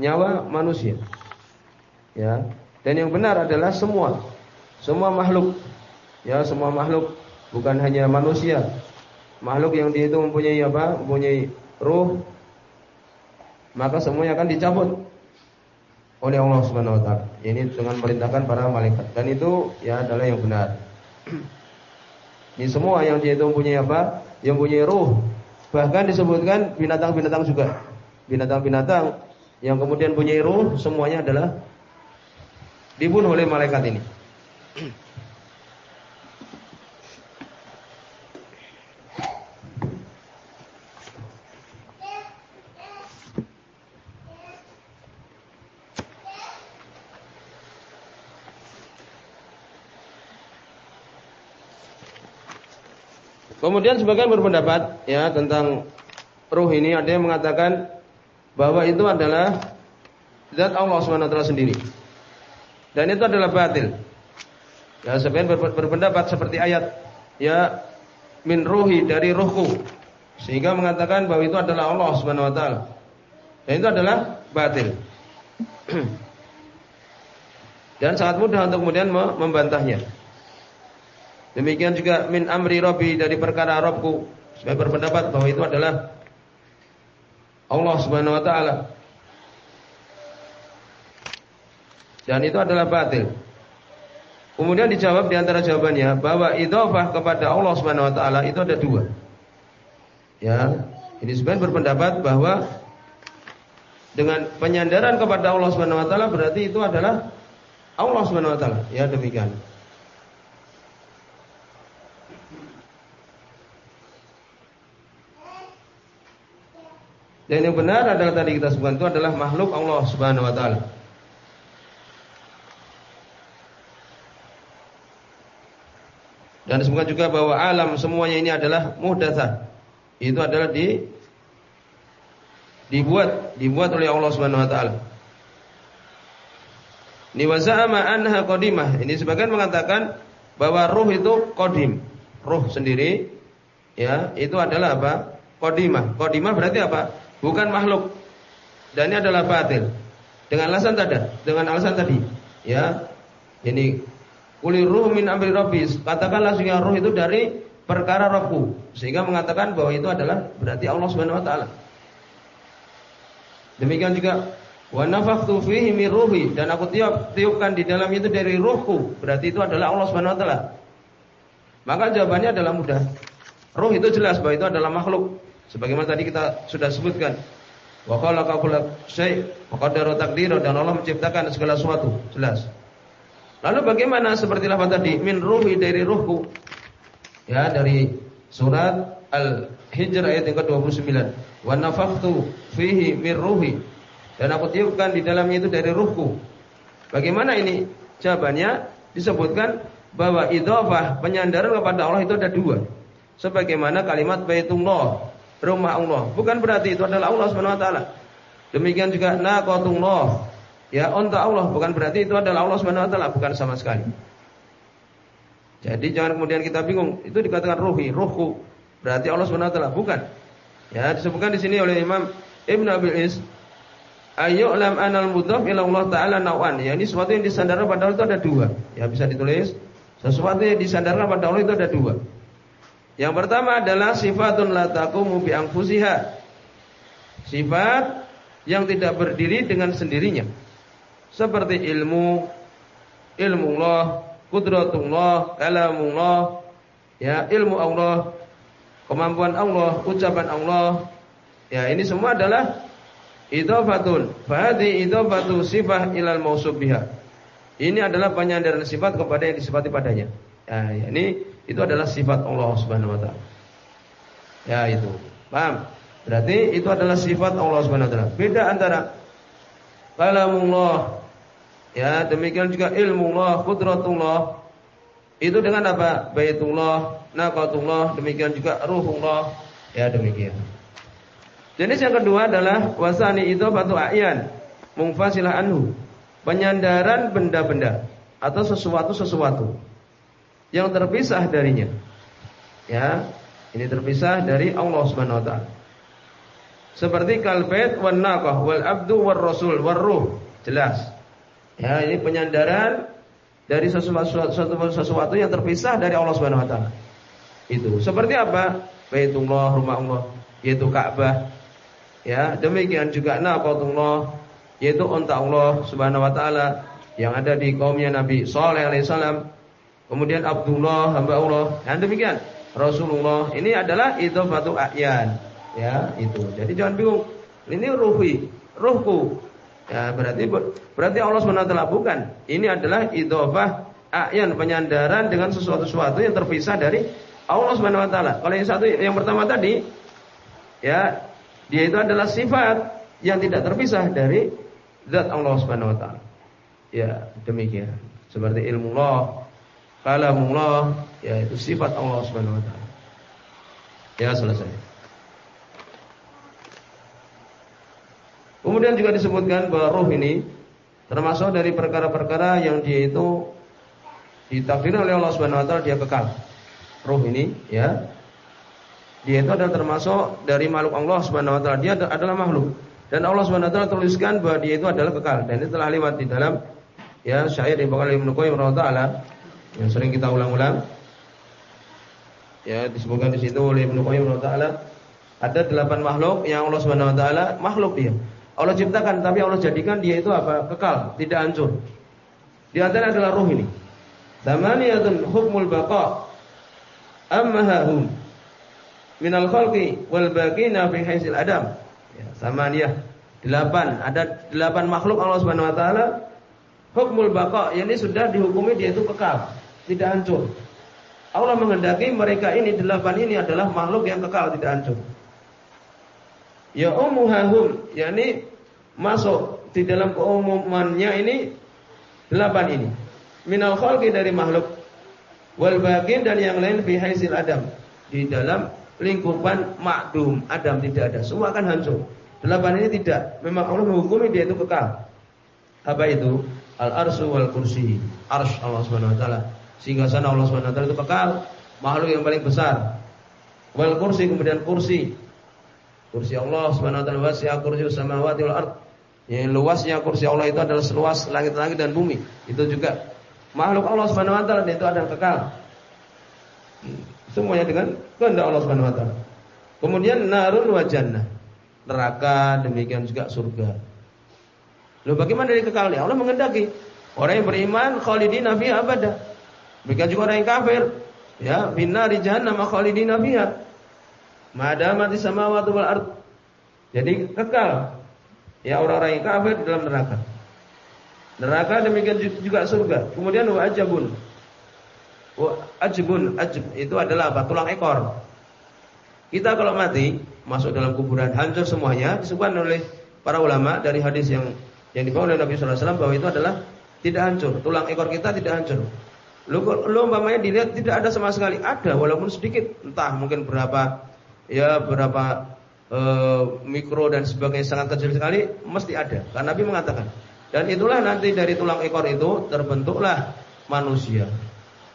nyawa manusia. Ya. Dan yang benar adalah semua semua makhluk. Ya, semua makhluk bukan hanya manusia. Makhluk yang dia itu mempunyai apa? Mempunyai ruh. Maka semuanya akan dicabut oleh Allah Subhanahu wa taala. Ini dengan merintahkan para malaikat. Dan itu ya adalah yang benar. Ini semua yang dia itu mempunyai apa? Yang mempunyai ruh. Bahkan disebutkan binatang-binatang juga. Binatang-binatang yang kemudian punya ruh semuanya adalah dibunuh oleh malaikat ini. Kemudian sebagian berpendapat ya tentang ruh ini ada yang mengatakan bahwa itu adalah zat Allah SWT sendiri. Dan itu adalah batil. Ya, ber berpendapat seperti ayat ya min ruhi dari ruhku sehingga mengatakan bahwa itu adalah Allah Subhanahu wa taala. Dan itu adalah batil. Dan sangat mudah untuk kemudian membantahnya. Demikian juga min amri rabbi dari perkara Rabbku. Saya berpendapat bahwa itu adalah Allah Subhanahu wa taala. Dan itu adalah batil. Kemudian dijawab di antara jawabannya bahwa idhofah kepada Allah Subhanahu wa taala itu ada dua. Ya, ini sebenarnya berpendapat bahwa dengan penyandaran kepada Allah Subhanahu wa taala berarti itu adalah Allah Subhanahu wa taala. Ya, demikian. Dan yang benar adalah tadi kita sebutkan itu adalah makhluk Allah Subhanahu wa taala. Dan disebutkan juga bahwa alam semuanya ini adalah muhdatsah. Itu adalah di dibuat dibuat oleh Allah Subhanahu wa taala. Ni wa anha qadimah. Ini sebagian mengatakan bahwa ruh itu qadim. Ruh sendiri ya, itu adalah apa? Qadimah. Qadimah berarti apa? Bukan makhluk. Dan ini adalah batil. Dengan alasan tadi, dengan alasan tadi, ya. Ini kuli ruh min amri rabbis. Katakanlah sehingga ruh itu dari perkara rohku sehingga mengatakan bahwa itu adalah berarti Allah Subhanahu wa taala. Demikian juga wa nafakhtu fihi min ruhi dan aku tiup tiupkan di dalam itu dari ruhku berarti itu adalah Allah Subhanahu wa taala. Maka jawabannya adalah mudah. Ruh itu jelas bahwa itu adalah makhluk. Sebagaimana tadi kita sudah sebutkan. Wa khalaqa kulla syai' dan Allah menciptakan segala sesuatu, jelas. Lalu bagaimana seperti lafaz tadi min ruhi dari ruhku? Ya, dari surat Al-Hijr ayat yang ke-29. Wa nafakhtu fihi min ruhi. Dan aku tiupkan di dalamnya itu dari ruhku. Bagaimana ini? Jawabannya disebutkan bahwa idhofah penyandaran kepada Allah itu ada dua. Sebagaimana kalimat Baitullah, rumah Allah. Bukan berarti itu adalah Allah Subhanahu wa taala. Demikian juga naqatullah, Ya, unta Allah bukan berarti itu adalah Allah Subhanahu wa taala, bukan sama sekali. Jadi jangan kemudian kita bingung, itu dikatakan ruhi, ruhku. Berarti Allah Subhanahu wa taala, bukan. Ya, disebutkan di sini oleh Imam Ibn Abil Is lam anal mudhaf ila Allah taala nawan. Ya, ini sesuatu yang disandarkan pada Allah itu ada dua. Ya, bisa ditulis. Sesuatu yang disandarkan pada Allah itu ada dua. Yang pertama adalah sifatun la taqumu bi anfusiha. Sifat yang tidak berdiri dengan sendirinya seperti ilmu ilmu Allah, kudratullah, kalamullah, ya ilmu Allah, kemampuan Allah, ucapan Allah. Ya, ini semua adalah idhafatun. Fahadi idhafatu sifah ilal mausuf biha. Ini adalah penyandaran sifat kepada yang disifati padanya. Ya, ya, ini itu adalah sifat Allah Subhanahu wa taala. Ya, itu. Paham? Berarti itu adalah sifat Allah Subhanahu wa taala. Beda antara kalamullah Ya, demikian juga ilmu Allah, kudratullah. Itu dengan apa? Baitullah, naqatullah, demikian juga ruhullah. Ya, demikian. Jenis yang kedua adalah wasani itu batu a'yan, mungfasilah anhu. Penyandaran benda-benda atau sesuatu-sesuatu yang terpisah darinya. Ya, ini terpisah dari Allah Subhanahu wa taala. Seperti kalbait wan naqah wal abdu war rasul war ruh. Jelas. Ya, ini penyandaran dari sesuatu, sesuatu, yang terpisah dari Allah Subhanahu wa taala. Itu. Seperti apa? Baitullah, rumah Allah, yaitu Ka'bah. Ya, demikian juga naqatullah, yaitu unta Allah Subhanahu wa taala yang ada di kaumnya Nabi Saleh alaihissalam. Kemudian Abdullah hamba Allah. Dan demikian Rasulullah ini adalah itu batu a'yan. Ya, itu. Jadi jangan bingung. Ini ruhi, ruhku. Ya, berarti berarti Allah SWT bukan. Ini adalah idhofah ayan penyandaran dengan sesuatu-sesuatu yang terpisah dari Allah SWT. Kalau yang satu yang pertama tadi ya, dia itu adalah sifat yang tidak terpisah dari zat Allah SWT. Ya, demikian. Seperti ilmu Allah, kalamullah, ya itu sifat Allah SWT. Ya, selesai. Kemudian juga disebutkan bahwa roh ini termasuk dari perkara-perkara yang dia itu ditakdir oleh Allah Subhanahu wa taala dia kekal. Roh ini ya. Dia itu adalah termasuk dari makhluk Allah Subhanahu wa taala. Dia adalah makhluk. Dan Allah Subhanahu wa taala tuliskan bahwa dia itu adalah kekal dan ini telah lewat di dalam ya syair yang bakal Ibnu Qayyim taala yang sering kita ulang-ulang. Ya disebutkan di situ oleh Ibnu Qayyim taala ada delapan makhluk yang Allah Subhanahu wa taala makhluk dia. Allah ciptakan tapi Allah jadikan dia itu apa? Kekal, tidak hancur. Di antara adalah ruh ini. Thamaniyatun hukmul baqa. Ammahum minal khalqi wal baqina fi haisil adam. Ya. Delapan, ada delapan makhluk Allah Subhanahu wa taala hukmul baqa, ini sudah dihukumi dia itu kekal, tidak hancur. Allah menghendaki mereka ini delapan ini adalah makhluk yang kekal, tidak hancur. Ya umuhahum, yakni masuk di dalam keumumannya ini delapan ini. Minal khalqi dari makhluk wal bakin dan yang lain fi haisil adam. Di dalam lingkupan makdum Adam tidak ada. Semua akan hancur. Delapan ini tidak. Memang Allah menghukumi dia itu kekal. Apa itu? Al arsu wal kursi. Arsh Allah Subhanahu wa taala. Sehingga sana Allah Subhanahu wa taala itu kekal, makhluk yang paling besar. Wal kursi kemudian kursi Kursi Allah Subhanahu wa taala wasi'a kursi samawati wal ard. Yang luasnya kursi Allah itu adalah seluas langit-langit dan bumi. Itu juga makhluk Allah Subhanahu wa taala itu adalah kekal. Semuanya dengan kehendak Allah Subhanahu wa taala. Kemudian narun wa jannah. Neraka demikian juga surga. Loh bagaimana dari kekal? Allah mengendaki. Orang yang beriman khalidina fiha abada. Demikian juga orang yang kafir. Ya, binari jahannam khalidina fiha. Madamat di samawati wal ard. Jadi kekal. Ya orang-orang yang kafir di dalam neraka. Neraka demikian juga surga. Kemudian wa ajabun. Wa ajbun, ajb itu adalah apa? Tulang ekor. Kita kalau mati masuk dalam kuburan hancur semuanya disebutkan oleh para ulama dari hadis yang yang dibawa oleh Nabi sallallahu alaihi wasallam bahwa itu adalah tidak hancur. Tulang ekor kita tidak hancur. Lu lu umpamanya dilihat tidak ada sama sekali. Ada walaupun sedikit, entah mungkin berapa ya berapa e, mikro dan sebagainya sangat kecil sekali mesti ada. Karena Nabi mengatakan dan itulah nanti dari tulang ekor itu terbentuklah manusia.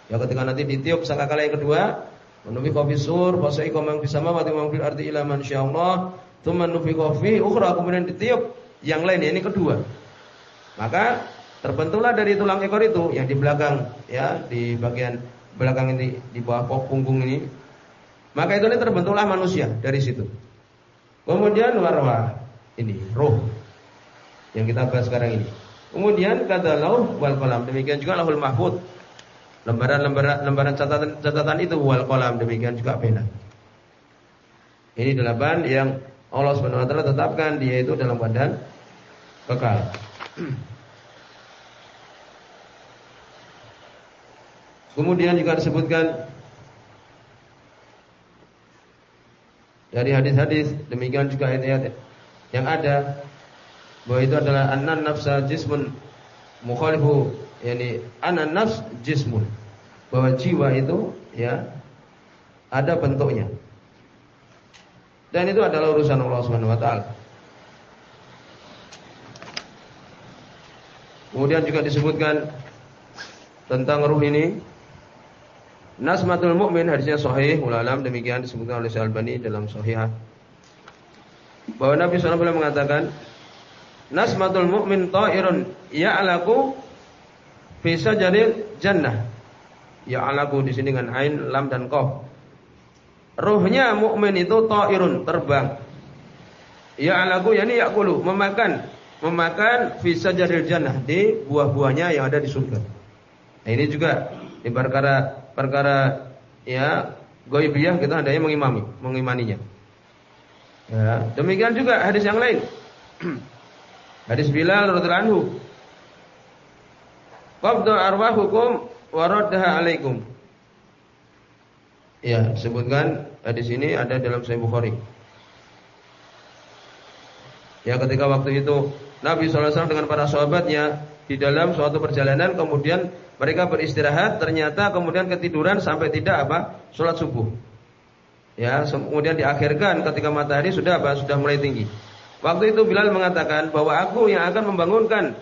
Ya ketika nanti ditiup sangkakala yang kedua, menubi kopi sur, bahasa ikom yang bisa mati yang fil arti ila Allah, tuman nufi kofi ukhra kemudian ditiup yang lain ini kedua. Maka terbentuklah dari tulang ekor itu yang di belakang ya di bagian belakang ini di bawah punggung ini. Maka itu terbentuklah manusia dari situ. Kemudian warwa ini roh yang kita bahas sekarang ini. Kemudian kata lauh wal kolam demikian juga lahul mahfud. Lembaran-lembaran lembaran catatan catatan itu wal kolam demikian juga pena. Ini delapan yang Allah taala tetapkan dia itu dalam badan kekal. Kemudian juga disebutkan dari hadis-hadis demikian juga ayat-ayat yang ada bahwa itu adalah anan nafsa jismun mukhalifu yani anan nafs jismun. Bahwa jiwa itu ya ada bentuknya. Dan itu adalah urusan Allah Subhanahu wa taala. Kemudian juga disebutkan tentang ruh ini Nasmatul Mukmin hadisnya sahih ulalam demikian disebutkan oleh Syalbani dalam sahihah bahwa Nabi SAW mengatakan Nasmatul mu'min ta'irun ya'laku fi sajaril jannah. Ya'laku di sini dengan ain, lam dan qaf. Ruhnya mukmin itu ta'irun, terbang. Ya'laku yani ya'kulu, memakan memakan fi sajaril jannah di buah-buahnya yang ada di surga. Nah, ini juga di perkara perkara ya goibiyah kita hendaknya mengimami, mengimaninya. Ya, demikian juga hadis yang lain. Hadis Bilal radhiyallahu anhu. Qabdu arwahukum wa raddaha alaikum. Ya, sebutkan hadis ini ada dalam Sahih Bukhari. Ya, ketika waktu itu Nabi SAW dengan para sahabatnya di dalam suatu perjalanan kemudian mereka beristirahat ternyata kemudian ketiduran sampai tidak apa sholat subuh ya kemudian diakhirkan ketika matahari sudah apa sudah mulai tinggi Waktu itu Bilal mengatakan bahwa aku yang akan membangunkan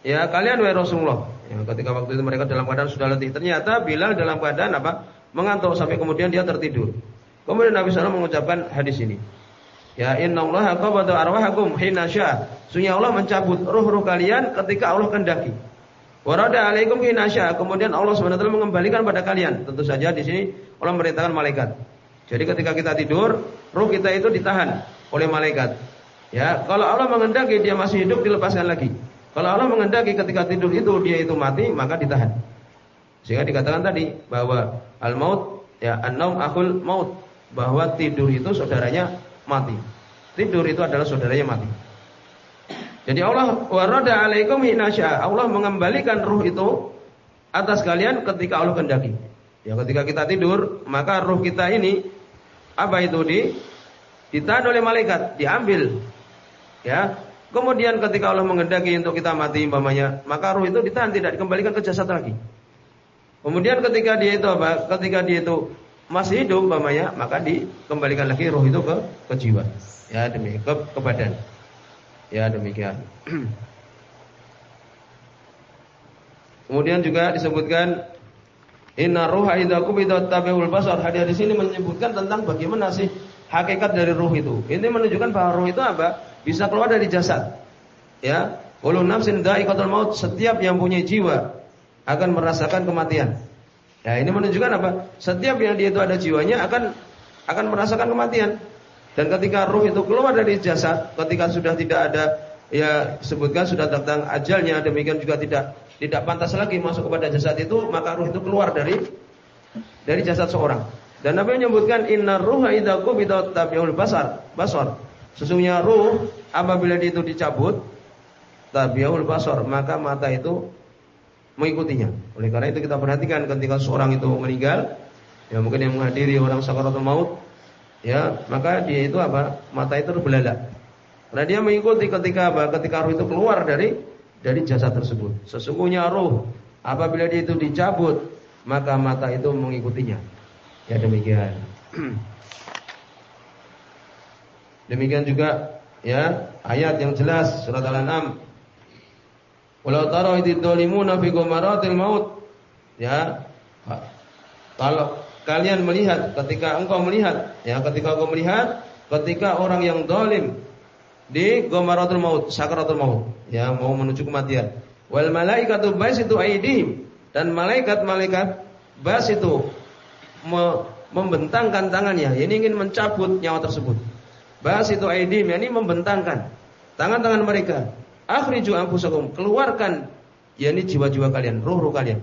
ya kalian wahai Rasulullah. Ya, ketika waktu itu mereka dalam keadaan sudah letih. Ternyata Bilal dalam keadaan apa? Mengantuk sampai kemudian dia tertidur. Kemudian Nabi SAW mengucapkan hadis ini. Ya inna Allah qabada arwahakum hina syaa. Sungguh Allah mencabut ruh-ruh kalian ketika Allah kendaki. Warada alaikum hina syaa. Kemudian Allah SWT mengembalikan pada kalian. Tentu saja di sini Allah merintahkan malaikat. Jadi ketika kita tidur, ruh kita itu ditahan oleh malaikat. Ya, kalau Allah mengendaki dia masih hidup dilepaskan lagi. Kalau Allah mengendaki ketika tidur itu dia itu mati, maka ditahan. Sehingga dikatakan tadi bahwa al-maut ya an-naum akhul maut, bahwa tidur itu saudaranya mati. Tidur itu adalah saudaranya mati. Jadi Allah warada alaikum hinasya. Allah mengembalikan ruh itu atas kalian ketika Allah kendaki. Ya ketika kita tidur, maka ruh kita ini apa itu di ditahan oleh malaikat, diambil. Ya. Kemudian ketika Allah mengendaki untuk kita mati umpamanya, maka ruh itu ditahan tidak dikembalikan ke jasad lagi. Kemudian ketika dia itu apa? Ketika dia itu masih hidup umpamanya, maka dikembalikan lagi ruh itu ke ke jiwa. Ya, demi ke, ke badan. Ya, demikian. Kemudian juga disebutkan Inna ruha idza qubida tabi'ul basar. Hadis di sini menyebutkan tentang bagaimana sih hakikat dari ruh itu. Ini menunjukkan bahwa ruh itu apa? Bisa keluar dari jasad. Ya, kullu nafsin dha'iqatul maut. Setiap yang punya jiwa akan merasakan kematian. Ya, ini menunjukkan apa? Setiap yang dia itu ada jiwanya akan akan merasakan kematian. Dan ketika ruh itu keluar dari jasad, ketika sudah tidak ada ya sebutkan sudah datang ajalnya, demikian juga tidak tidak pantas lagi masuk kepada jasad itu, maka ruh itu keluar dari dari jasad seorang. Dan Nabi menyebutkan inna ruha idza qubida tabiul basar, basar. Sesungguhnya ruh apabila itu dicabut tabiul basar, maka mata itu mengikutinya. Oleh karena itu kita perhatikan ketika seorang itu meninggal, ya mungkin yang menghadiri orang sakaratul maut, ya maka dia itu apa? Mata itu terbelalak karena dia mengikuti ketika apa? Ketika roh itu keluar dari dari jasad tersebut. Sesungguhnya roh apabila dia itu dicabut maka mata itu mengikutinya. Ya demikian. Demikian juga ya ayat yang jelas surat al-an'am. Walau idh dhalimuna fi ghamaratil maut. Ya kalau kalian melihat ketika engkau melihat ya ketika engkau melihat ketika orang yang dolim di gomaratul maut sakaratul maut ya mau menuju kematian. Wal malaikatu itu aidihim dan malaikat-malaikat bas itu me membentangkan tangannya ini ingin mencabut nyawa tersebut. Bas itu aidihim ini membentangkan tangan-tangan mereka. Akhriju anfusakum keluarkan yakni jiwa-jiwa kalian ruh-ruh kalian.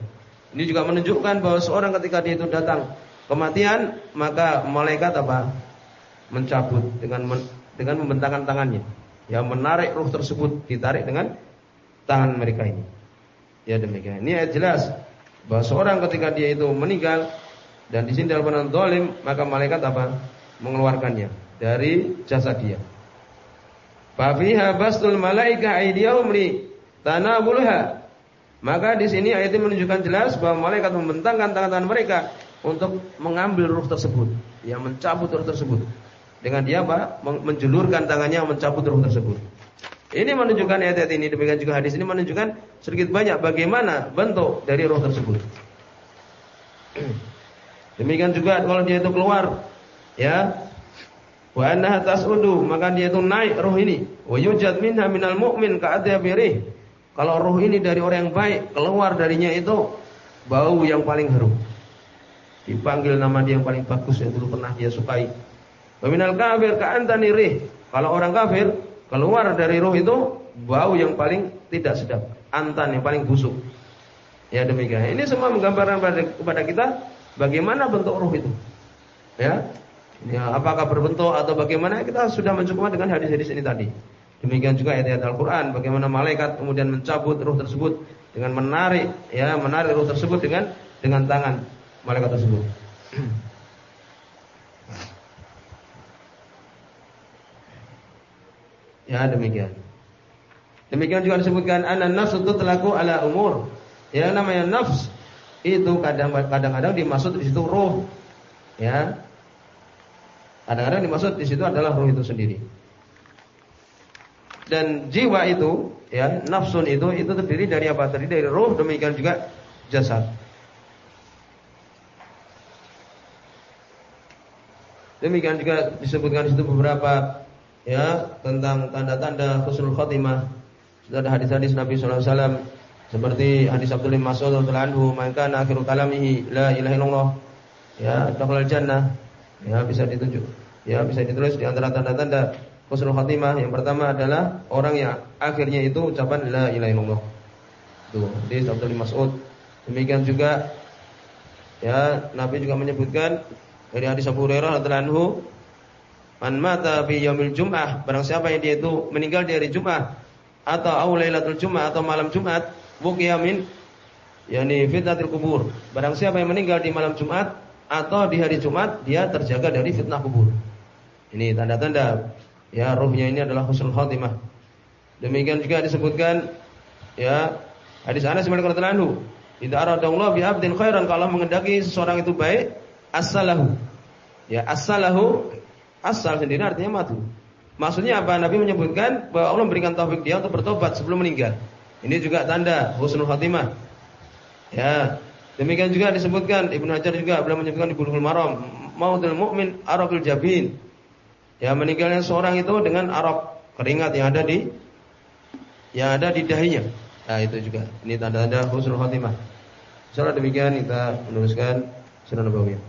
Ini juga menunjukkan bahwa seorang ketika dia itu datang kematian maka malaikat apa? Mencabut dengan men, dengan membentangkan tangannya. Yang menarik ruh tersebut ditarik dengan tangan mereka ini. Ya demikian. Ini ayat jelas. Bahwa seorang ketika dia itu meninggal dan di sini dalam dolim maka malaikat apa? Mengeluarkannya dari jasad dia. Fafiha bastul malaika aydiyahum li tanabulha. Maka di sini ayat ini menunjukkan jelas bahwa malaikat membentangkan tangan-tangan mereka untuk mengambil ruh tersebut, yang mencabut ruh tersebut. Dengan dia apa? Menjulurkan tangannya mencabut ruh tersebut. Ini menunjukkan ayat-ayat ini demikian juga hadis ini menunjukkan sedikit banyak bagaimana bentuk dari roh tersebut. Demikian juga kalau dia itu keluar ya wa annaha tas'udu maka dia itu naik roh ini wa yujad minha minal mu'min ka'adabirih kalau roh ini dari orang yang baik keluar darinya itu bau yang paling harum dipanggil nama dia yang paling bagus yang dulu pernah dia sukai. Waminal kafir ka antani. Kalau orang kafir keluar dari roh itu bau yang paling tidak sedap, antan yang paling busuk. Ya demikian. Ini semua menggambarkan pada, kepada kita bagaimana bentuk roh itu. Ya. Ya, apakah berbentuk atau bagaimana kita sudah mencukupkan dengan hadis-hadis ini tadi. Demikian juga ayat-ayat Al-Qur'an bagaimana malaikat kemudian mencabut roh tersebut dengan menarik ya, menarik roh tersebut dengan dengan tangan malaikat tersebut. ya demikian. Demikian juga disebutkan anan nafsu telaku ala umur. Ya namanya nafs itu kadang-kadang dimaksud di situ roh. Ya. Kadang-kadang dimaksud di situ adalah roh itu sendiri. Dan jiwa itu, ya, nafsun itu itu terdiri dari apa? Terdiri dari roh, demikian juga jasad. Demikian juga disebutkan di situ beberapa ya tentang tanda-tanda husnul khotimah. Sudah ada hadis-hadis Nabi sallallahu alaihi wasallam seperti hadis Abdullah bin Mas'ud radhiyallahu anhu, "Man kana akhiru kalamihi la ilaha illallah." Ya, dakhala jannah. Ya, bisa ditunjuk. Ya, bisa ditulis di antara tanda-tanda husnul khotimah. Yang pertama adalah orang yang akhirnya itu ucapan la ilaha illallah. Tuh, Abdullah bin Mas'ud. Demikian juga ya, Nabi juga menyebutkan dari hadis Abu Hurairah radhiyallahu anhu, "Man mata fi yaumil Jum'ah," barang siapa yang dia itu meninggal di hari Jumat atau aulailatul Jumat atau malam Jumat, buqiya min yakni fitnatul kubur. Barang siapa yang meninggal di malam Jumat atau di hari Jumat, dia terjaga dari fitnah kubur. Ini tanda-tanda ya ruhnya ini adalah husnul khatimah. Demikian juga disebutkan ya hadis Anas bin Malik radhiyallahu anhu, "Idza aradallahu bi 'abdin khairan," kalau mengendaki seseorang itu baik, asalahu. Ya, asalahu asal sendiri artinya matu. Maksudnya apa? Nabi menyebutkan bahwa Allah memberikan taufik dia untuk bertobat sebelum meninggal. Ini juga tanda husnul khatimah. Ya, demikian juga disebutkan Ibnu Hajar juga beliau menyebutkan di Bulughul Maram, mautul mukmin araqul jabin. Ya, meninggalnya seorang itu dengan araq keringat yang ada di yang ada di dahinya. Nah, itu juga. Ini tanda-tanda husnul khatimah. Insyaallah demikian kita meneruskan sunnah nabawiyah.